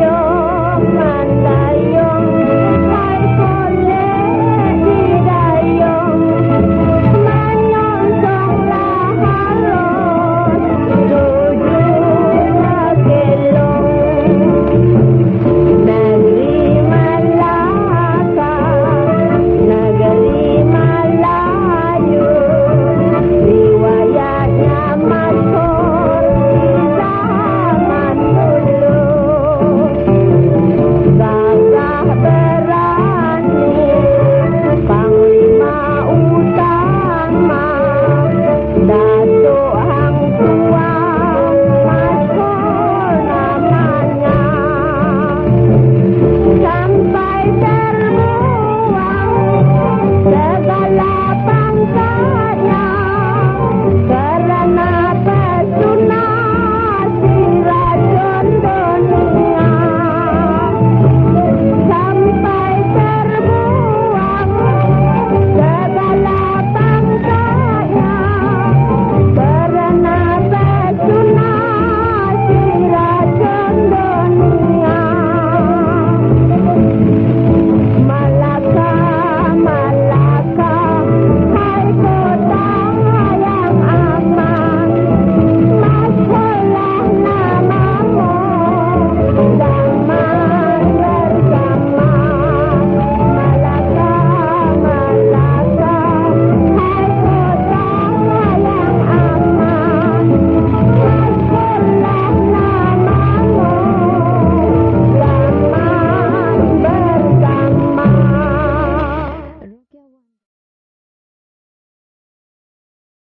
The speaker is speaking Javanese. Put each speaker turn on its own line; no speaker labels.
yo manda yo. Bye.